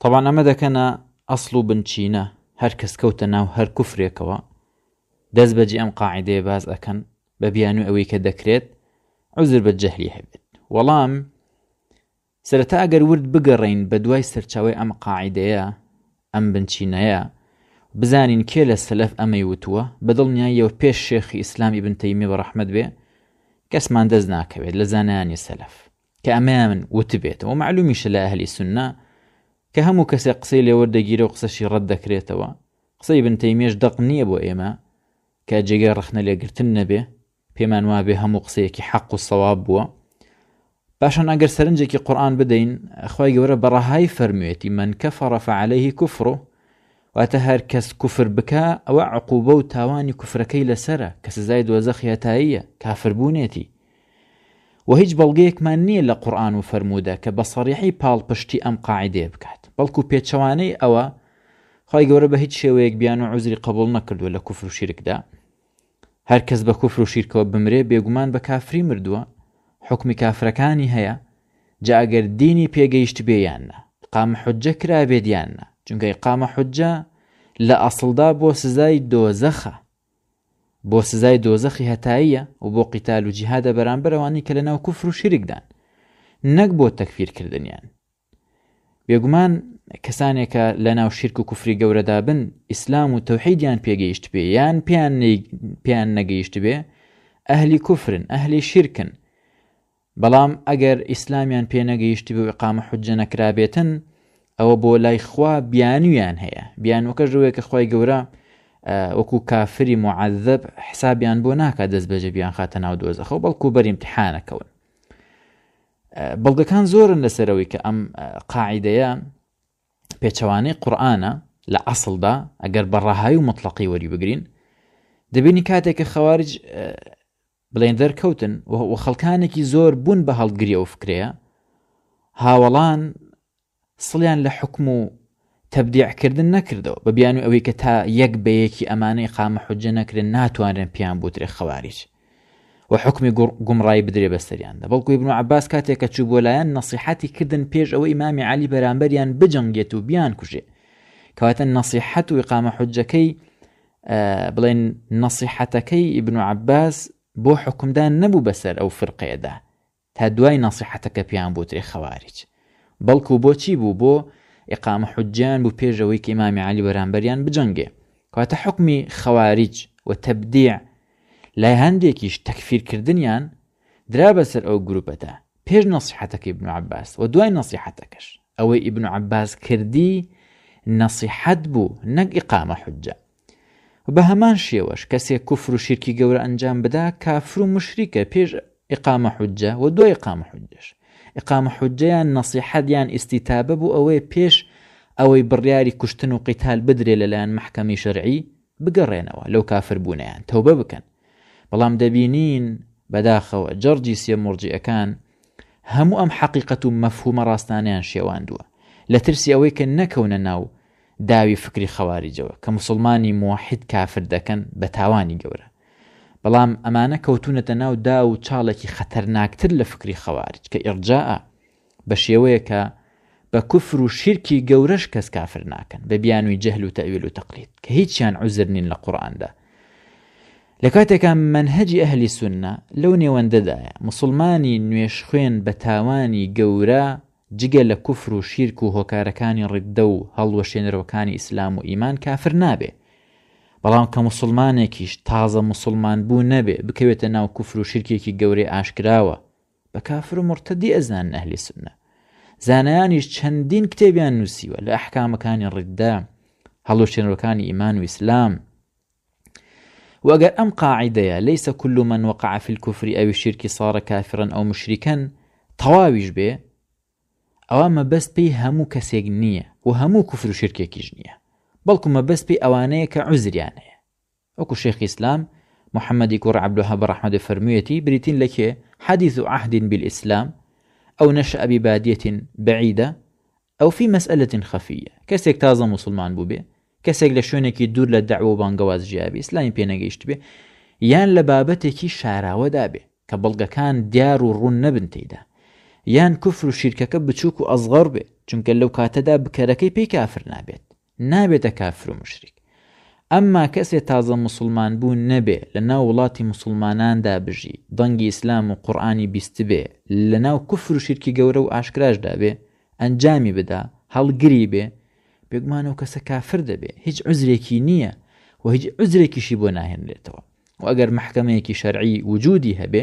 تەبعەن ئەمە دەکەنە ئەسڵ و بنچینە، هەر کەس کەوتە ناو هەر کوفرێکەوە، دەست بەجێ ئەم قاعیدەیە باس ئەکەن، بە بیانووی ئەوەی کە دەکرێت عوزر بە جەهلی هەبێت. وەڵام، سەرەتا ئەگەر ورد بگەڕێین بە دوای سەرچاوەی ئەم قاعیدەیە، ئەم بنچینەیە، بزانین کێ لە سەلەف ئەمەی وتووە، بە دڵنیاییەوە پێش شێخی ئیسلام ئیبن تەیمیە ڕەحمەت بێ، کەسمان دەست ناکەوێت لە زانایانی سەلەف. کە ئەمەیان وتبێتەوە معلومیشە لە ئەهلی سنە کە هەموو کەسێک قسەی لێوەردەگیرە و قسەشی ڕەت دەکرێتەوە قسەی بنتەیمێش دەق نییە بۆ ئێمە کە جێگەی ڕخنە لێگرتن نەبێ پێمان وابێ هەموو قسەیەکی حەق و سەواب بووە باشان ئەگەر سەرنجێکی قورآن بدەین خی گەورە بەڕەهای فەرموێتی من کە فەڕەفە عليهەیهی کوفڕۆ واتە هەر کەس کوفر بکە ئەوە عقوبە و تاوانی کوفرەکەی لەسرە کە سزای دۆزە خێتاییە کافربوونێتی وە هیچ بەڵگەیەکمان نیە لە قورئان و فەرموودە کە بە سەڕیحی پاڵپشتی ئەم قاعیدەیە بکات بەڵکو پێچەوانەی ئەوە خوای گەورە بە هیچ شێوەیەک بیانوو عوزری قەبوڵ نەکردووە لە کوفر و شیرکدا هەر کەس بە کوفر و شیرکەوە بمرێ بێگومان بە کافری مردووە حکمی کافرەکانی هەیە جا ئەگەر دینی پێگەیشت بێ یان نا قامە حجە کرابێت یان نا چونکەی قامە حجە لە ئەسڵدا بۆ سزای دۆزەخە بۆ سزای دۆزەخی هەتاییە و بۆ قیتال و جیهادە بەرامبەر ئەوانەی کە لەناو کوفر و شیرکدان نەک بۆ تەکفیر کردنیان بێگومان کەسانێکە لە ناو شیرک و کوفری گەورەدا بن ئیسلام و تەوحیدیان پێگەیشت پێ یان پێیان پێیان نەگەیشت بێ ئەهلی کوفرن ئەهلی شیرکن بەڵام ئەگەر ئیسلامیان پێ نەگەیشتبێ و اقامە حجە نەکرابێتن ئەوە بۆ لای خوا بیانویان هەیە بیانوەکەش لەوەیە کە خوای گەورە وەکو کافری معذب حسابیان بۆ ناکات دەست بەجێ بیان خاتە ناو دۆزەخەوە بەڵکو بەر امتحانەکەون بەڵگەکان زۆرن لەسەرەوەی کە ئەم قاعدەیە پێچەوانەی قورآانە لە ئەسڵدا ئەگەر بە ڕەهایی و مطلقی وەری بگرین دەبینی کاتێک کە خەوارج بڵێن دەرکەوتن و خەڵکانێکی زۆر بوون بە هەڵگری ئەو فکرەیە، هاوەڵان سڵیان لە حوکم و تەبدیعکردن نەکردەوە، بە بیانووی ئەوەی کە تا یەک بە یەکی ئەمانە ئیقامە حوججە نەکرێن ناتوانرێن پێیان بوترێ خەواریج و حوکمی گومڕایی بدرێ بەسەریاندا، بەڵکو ئیبن عەباس کاتێک کە چوو بۆ لایان نەسیحەتی کردن پێش ئەوەی ئیمامی عەلی بەرامبەریان بجەنگێت و بیانکوژێ، کەواتە نەسیحەت و ئیقامە حوججەکەی بڵێن نەسیحەتەکەی ئیبن عباس بۆ حکومدان نەبوو بەسەر ئەو فرقێدا تا دوای نەسیحەتەکە پێیان بوترێ خەواریج بەڵکو بۆچی بوو بۆ ئقامە حجیان بوو پێشەوەی کە ئمامی علی بەرامبەریان بجەنگێ کاتە حکمی خەواریج و تەبدیع لای هەندێکیش تەکفیرکردنیان درا بەسەر ئەو گروپەدا پێش نەسیحەتەکەی ابن عباس وە دوای نەسیحەتەکەش ئەوەی ابن عباس کردی نەسیحەت بوو نەک ئیقامە حجە بەهەمان شێوەش کەسێک کوفر و شیرکی گەورە ئەنجام بدا کافر و مشریکە پێش ئقامە حجە و دوای قام حجش ئقامە حجیان نەسیحەدیان ئیسیتابە بوو ئەوەیە پێش ئەوەی بڕیاری کوشتن و قیتال بدرێ لەلایەن محکەمی شەرعی بگەڕێنەوە لەو کافر بوونەیان تەوبە بکەن بەڵام دەبینین بەداخەوە جەڕجی سێ موڕجیئەکان هەموو ئەم حەقیقەت و مەفهومە ڕاستانەیان شێواندووە لە ترسی ئەوەی کە نەکەونە ناو داوی فکری خەواریجەوە کە موسڵمانی موحید کافر دەکەن بە تاوانی گەورە بەڵام ئەمانە کەوتونەتە ناو داو و چاڵێکی خەتەرناکتر لە فکری خەوارج کە ئیڕجائە بە شێوەیەک کە بە کوفر و شیرکی گەورەش کەس کافر ناکەن بە بیانووی جەهل و تەویل و تەقلید کە هیچیان عوزر نین لە قورئاندا لە کاتێکا منهجی ئەهلی سنە لەو نێوەندەدایە مسلمانی نوێش خوێن بە تاوانی گەورە جگە لە کوفر و شیرک و هۆکارەکانی ڕددە و هەڵوەشێنەرەوەکانی ئیسلام و ئیمان کافر نابێ بەڵام کە مسلمانێکیش تازە مسلمان بوو نەبێ بکەوێتە ناو کوفر و شرکێکی گەورەی ئاشکراوە بە کافر و مڕتەدی ئەزانن ئەهلی سنە زانایانیش چەندین کتێبیان نووسیوە لە ئەحکامەکانی ڕیددا هەڵوشێنەوەکانی ئیمان و ئیسلام وەگەر ئەم قاعدەیە لەیسە کل من وەقعفی الكفری ئەوی شیرکی ساڕە کافرن ئەو مشریکەن تەواویش بێ ئەوە مەبەست پێی هەموو کەسێک نییە و هەموو کوفر و شرکێکیش نییە بەڵکو مەبەست پێی ئەوانەیە کە عزریان هەیە وەکو شێخ ئیسلام محمدی کوڕ عبدالوهاب رحمة فەرموویەتی، بریتین لە کێ؟ حدیث عهد بالاسلام او نشأ ببادیة بعیدە او فی مسئلة خفیە، کەسێک تازە موسڵمان بووبێ، کەسێک لە شوێنێکی دوور لە دەعوە و بانگەواز ژیابێ، ئیسلامی پێ نەگەیشتبێ، یان لە بابەتێکی شاراوەدا بێ، کە بەڵگەکان دیار و ڕوون نەبن تێیدا، یان کوفر و شیرکەکە بچووک و ئەصغەر بێ، چونکە لەو کاتەدا بکەرەکەی پێی کافر نابێت. نابێتە کافر و موشریک ئەمما کەسێ تازە موسڵمان بوو نەبێ لە ناو وڵاتی موسڵماناندا بژی دەنگی ئیسلام و قورئانی بیستبێ لە ناو کوفر و شیرکی گەورە و ئاشکراشدا بێ ئەنجامی بدا هەڵگری بێ بێگومان ئەو کەسە کافر دەبێ هیچ عوزرێکی نییە و هیچ عوزرێکیشی بۆ ناهێنرێتەوە و ئەگەر مەحکەمەیەکی شەرعی وجودی هەبێ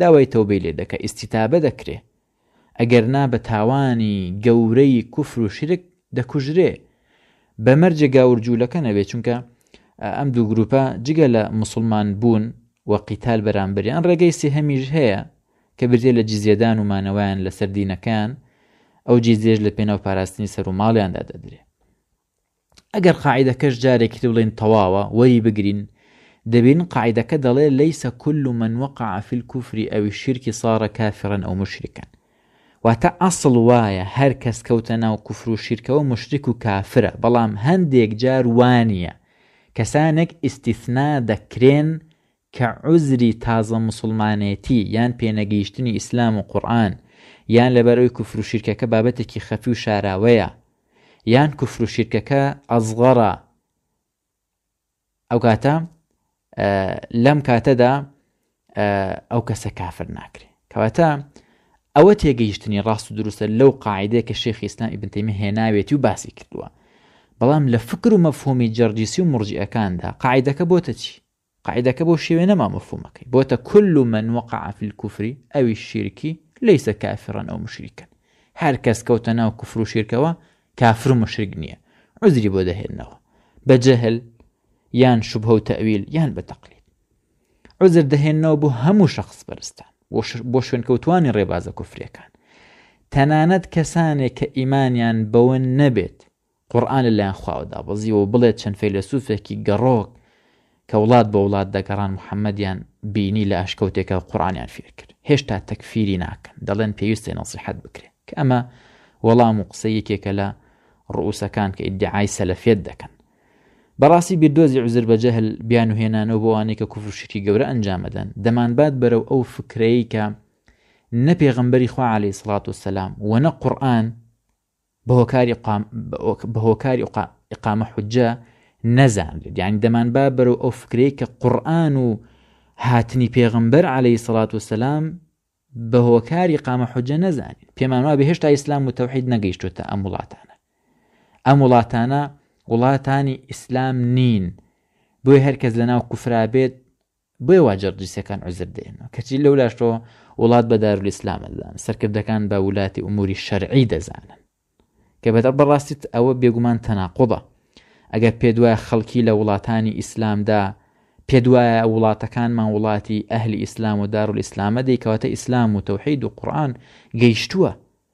داوای تەوبەی لێ دەکا ئیستیتابە دەکرێ ئەگەر نا بە تاوانی گەورەی کوفر و شرک دەکوژرێ بە مەرجێ گاور جولەکە نەبێ چونکە ئەم دوو گروپە جگە لە مسلمان بوون و قیتال بەرامبەریان ڕێگەی سێهەمیش هەیە کە بریتە لە جیزیەدان و مانەوەیان لەسەر دینەکەیان ئەو جیزیەش لە پێناو پاراستنی سەر و ماڵیاندا دەدرێ ئەگەر قاعیدەکەش جارێکی تر بڵێین تەواوە وەری بگرین دەبینین قاعیدەکە دەڵێ لەیس کل من وقع فی الکفر او الشرک صار کافرا او مشرکا واتە ئەسڵ وایە هەر کەس کەوتە ناو کوفر و شیرکەوە مشرک و کافرە بەڵام هەندێک جار وانە کەسانێک ئیسیثنا دەکرێن کە عوزری تازە موسڵمانێتی یان پێنەگەیشتنی ئیسلام و قورئان یان لەبەر ئەوی کوفر و شیرکەکە بابەتێکی خەفی و شاراوەیە یان کوفر و شیرکەکە ئەزغەرە ئەو کاتە لەم کاتەدا ئەو کەسە کافر ناکرێ کەواتە ئەوە تێگەیشتنی ڕاست و دروستە لەو قاعدەیە کە شێخی ئسلام ئیبنتەیمی هێناوێتی و باسی کردووە بەڵام لە فکر و مەفهومی جەرجیسی و مرجیەکاندا قاعدەکە بۆتە چی قاعیدەکە بەو شێوەیە نەما مەفهومەکەی بۆتە کل من وقع فی الکفر او الشرک لیس کافرا او مشرکا هەر کەس کەوتە ناو کفر و شیرکەوە کافر و مشرک نییە عوزری بۆ دەهێنەوە بە جەهل یان شوبهە و تەویل یان بە تەقلید عوزر دەهێنەوە بۆ هەموو شخص پەرستان بۆ شوێنکەوتوانی ڕێبازە کوفرەکان تەنانەت کەسانێک کە ئیمانیان بەوە نەبێت قورئان لە لایەن خواوە دابەزیوە و بڵێت چەند فەیلەسوفێکی گەڕۆک کە وڵات بۆ وڵات دەگەڕان محەمەدیان بینی لە ئەشکەوتێکا و قورئانیان فێر کرد هێشتا تەکفیری ناکەن دەڵێن پێویستە نەسیحەت بکرێت کە ئەمە وەڵام و قسەی یەکێکە لە ڕووسەکان کە ئیدعای سەلەفێت دەکەن بەڕاستی بیردۆزی عزر بە جەهل بیان و هێنانەوە بۆوانەی کە کوفر شتی گەورە ئەنجامەدەن دەمانبات بەرەو ئەو فکرەیە نە پێغمبەری خوا عليه سڵات و سەسلام وە نە قورآن بەهۆکاری ئیقامە حوجە نەزانرێت یانی دەمانبا بەرەو ئەو فکرەی کە قورآن و هاتنی پێغمبەر عليهەی سەڵات وسلام بە هۆکاری قامە حجە نەزانین پێمانوا بە هێشتا ئیسلام و تەوحید نەگەیشتوتە ئەم وڵاتانە ئەم وڵاتانە وڵاتانی ئیسلام نین بۆی هەرکەس لە ناو کوفرابێت بۆیە وا جەرجسیەکان عوزر دێنن کەچی لەولاشۆ وڵات بە دارول ئیسلامە دەزانن سەرکردەکان بە ولاتی ئوموری شەرعی دەزانن کە بەدە بەڕاستیت ئەوە بێگومان تەناقۆبە ئەگەر پێ دوایە خەڵکی لە وڵاتانی ئیسلامدا پێ دوایە وڵاتەکانمان وڵاتی ئەهلی ئیسلام و دارول ئیسلامە دەی کەواتە ئیسلام و تەوحید و قورآن گەیشتووە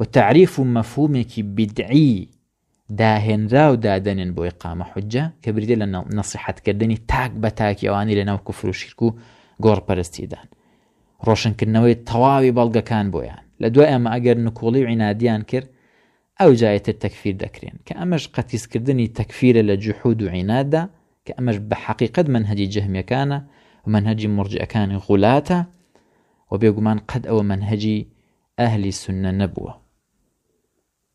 و تەعریف و مەفهومێکی بیدعی داهێنراو دادەنێن بۆ ئیقامە حوجە کە بریتیە لە نەسیحەت کردنی تاک بە تاکی ئەوانەی لەناو کوفر و شیرک و گۆڕ پەرستیدان ڕۆشن کردنەوەی تەواوی بەڵگەکان بۆیان لە دوای ئەمە ئەگەر نکوڵی و عینادیان کرد ئەو جایتر تەکفیر دەکرێن کە ئەمەش قەتیسکردنی تەکفیرە لە جوحود و عیناددا کە ئەمەش بە حەقیقەت منهجی جەهمیەکانە و منهجی مرجئەکانی غولاتە وە بێگومان قەت ئەوە مەنهەجی ئەهلی سوننە نەبووە.